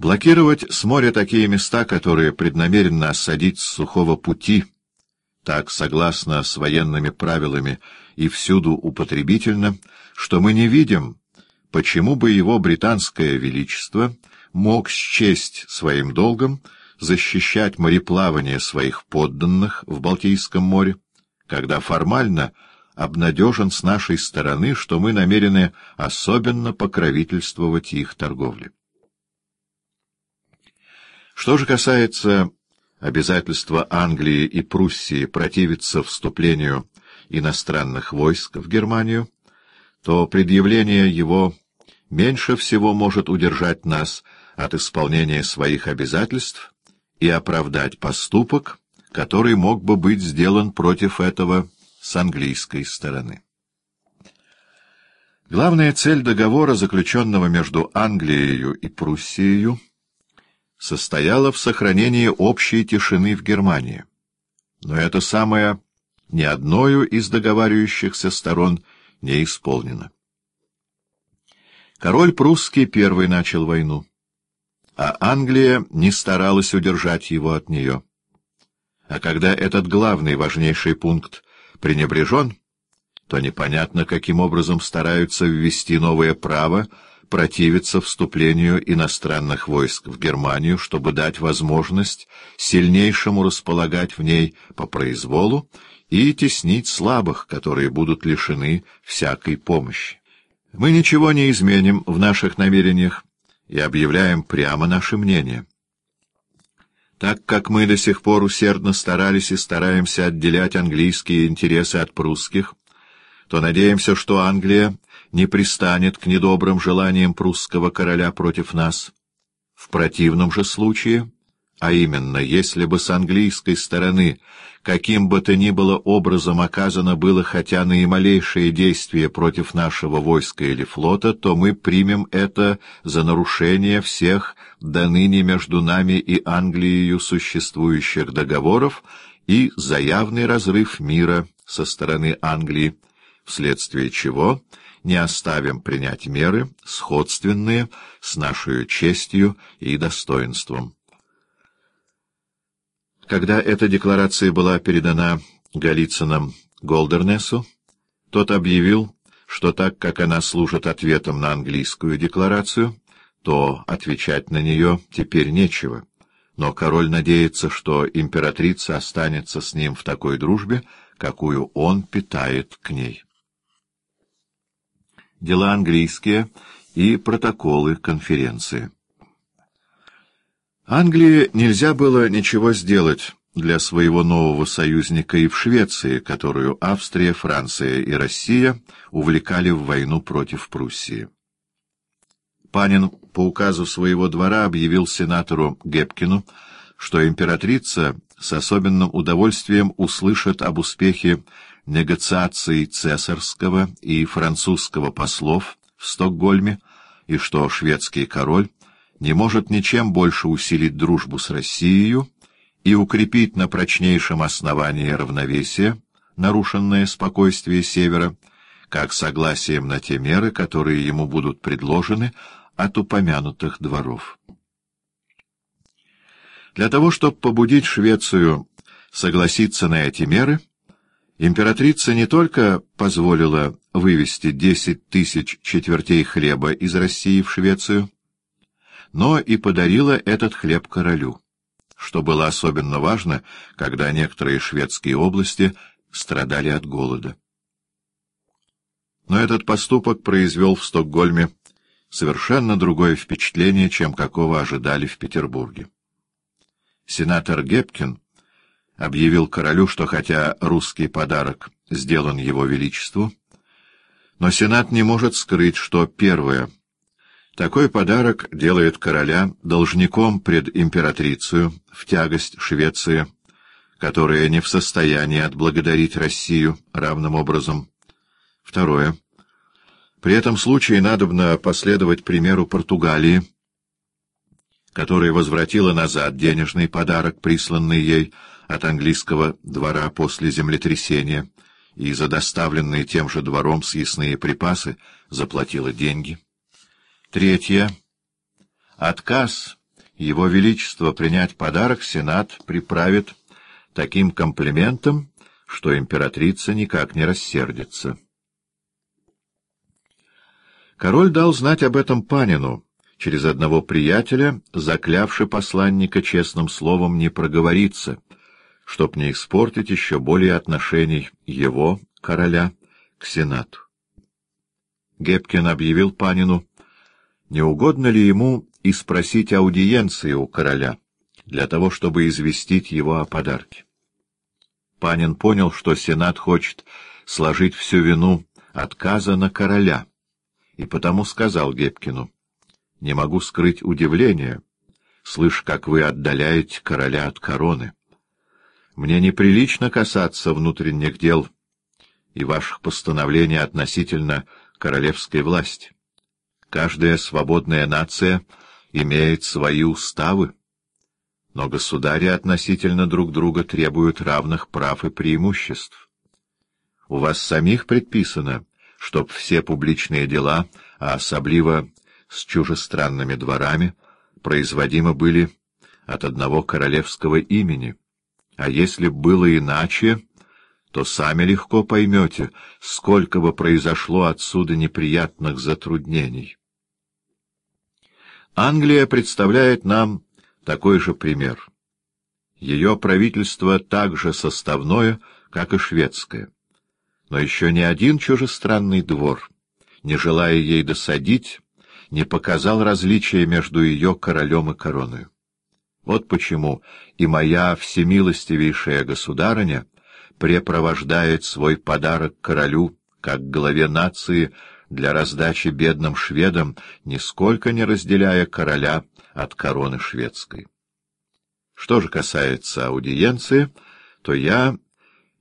Блокировать с моря такие места, которые преднамеренно осадить с сухого пути, так, согласно с военными правилами, и всюду употребительно, что мы не видим, почему бы его британское величество мог счесть своим долгом защищать мореплавание своих подданных в Балтийском море, когда формально обнадежен с нашей стороны, что мы намерены особенно покровительствовать их торговле. Что же касается обязательства Англии и Пруссии противиться вступлению иностранных войск в Германию, то предъявление его меньше всего может удержать нас от исполнения своих обязательств и оправдать поступок, который мог бы быть сделан против этого с английской стороны. Главная цель договора, заключенного между Англией и Пруссией, состояла в сохранении общей тишины в Германии. Но это самое ни одною из договаривающихся сторон не исполнено. Король прусский первый начал войну, а Англия не старалась удержать его от нее. А когда этот главный важнейший пункт пренебрежен, то непонятно, каким образом стараются ввести новое право, противиться вступлению иностранных войск в Германию, чтобы дать возможность сильнейшему располагать в ней по произволу и теснить слабых, которые будут лишены всякой помощи. Мы ничего не изменим в наших намерениях и объявляем прямо наше мнение. Так как мы до сих пор усердно старались и стараемся отделять английские интересы от прусских, то надеемся, что Англия не пристанет к недобрым желаниям прусского короля против нас. В противном же случае, а именно, если бы с английской стороны каким бы то ни было образом оказано было хотя наималейшее действие против нашего войска или флота, то мы примем это за нарушение всех до ныне между нами и Англией существующих договоров и за явный разрыв мира со стороны Англии, вследствие чего не оставим принять меры, сходственные с нашей честью и достоинством. Когда эта декларация была передана Голицыным Голдернесу, тот объявил, что так как она служит ответом на английскую декларацию, то отвечать на нее теперь нечего. Но король надеется, что императрица останется с ним в такой дружбе, какую он питает к ней дела английские и протоколы конференции. Англии нельзя было ничего сделать для своего нового союзника и в Швеции, которую Австрия, Франция и Россия увлекали в войну против Пруссии. Панин по указу своего двора объявил сенатору Гепкину, что императрица с особенным удовольствием услышит об успехе негациаций цесарского и французского послов в Стокгольме, и что шведский король не может ничем больше усилить дружбу с Россией и укрепить на прочнейшем основании равновесия, нарушенное спокойствие Севера, как согласием на те меры, которые ему будут предложены от упомянутых дворов. Для того, чтобы побудить Швецию согласиться на эти меры, Императрица не только позволила вывести десять тысяч четвертей хлеба из России в Швецию, но и подарила этот хлеб королю, что было особенно важно, когда некоторые шведские области страдали от голода. Но этот поступок произвел в Стокгольме совершенно другое впечатление, чем какого ожидали в Петербурге. Сенатор Гепкин объявил королю, что хотя русский подарок сделан его величеству, но Сенат не может скрыть, что первое — такой подарок делает короля должником пред императрицей в тягость Швеции, которая не в состоянии отблагодарить Россию равным образом. Второе. При этом случае надобно последовать примеру Португалии, которая возвратила назад денежный подарок, присланный ей от английского двора после землетрясения, и за доставленные тем же двором съестные припасы заплатила деньги. Третье. Отказ его величество принять подарок Сенат приправит таким комплиментом, что императрица никак не рассердится. Король дал знать об этом Панину, через одного приятеля, заклявши посланника честным словом не проговориться, чтоб не испортить еще более отношений его, короля, к Сенату. Гепкин объявил Панину, не угодно ли ему и спросить аудиенции у короля, для того, чтобы известить его о подарке. Панин понял, что Сенат хочет сложить всю вину отказа на короля, и потому сказал Гепкину, «Не могу скрыть удивление, слышь, как вы отдаляете короля от короны. Мне неприлично касаться внутренних дел и ваших постановлений относительно королевской власти. Каждая свободная нация имеет свои уставы, но государи относительно друг друга требуют равных прав и преимуществ. У вас самих предписано, чтоб все публичные дела, а особливо с чужестранными дворами, производимы были от одного королевского имени. А если было иначе, то сами легко поймете, сколько бы произошло отсюда неприятных затруднений. Англия представляет нам такой же пример. Ее правительство так же составное, как и шведское. Но еще ни один чужестранный двор, не желая ей досадить, не показал различия между ее королем и короной. Вот почему и моя всемилостивейшая государыня препровождает свой подарок королю, как главе нации, для раздачи бедным шведам, нисколько не разделяя короля от короны шведской. Что же касается аудиенции, то я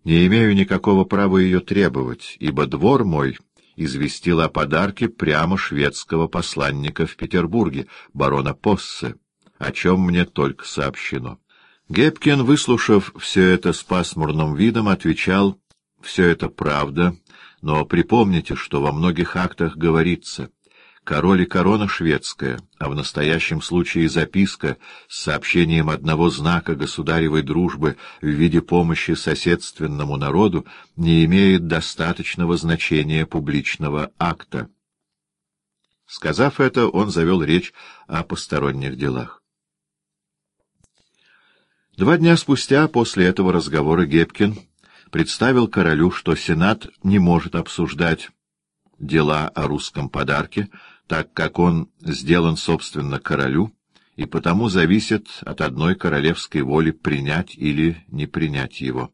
не имею никакого права ее требовать, ибо двор мой известил о подарке прямо шведского посланника в Петербурге, барона Поссе, о чем мне только сообщено. Гепкин, выслушав все это с пасмурным видом, отвечал, «Все это правда, но припомните, что во многих актах говорится «король и корона шведская», а в настоящем случае записка с сообщением одного знака государевой дружбы в виде помощи соседственному народу не имеет достаточного значения публичного акта. Сказав это, он завел речь о посторонних делах. Два дня спустя после этого разговора Гепкин представил королю, что Сенат не может обсуждать дела о русском подарке, так как он сделан, собственно, королю, и потому зависит от одной королевской воли принять или не принять его.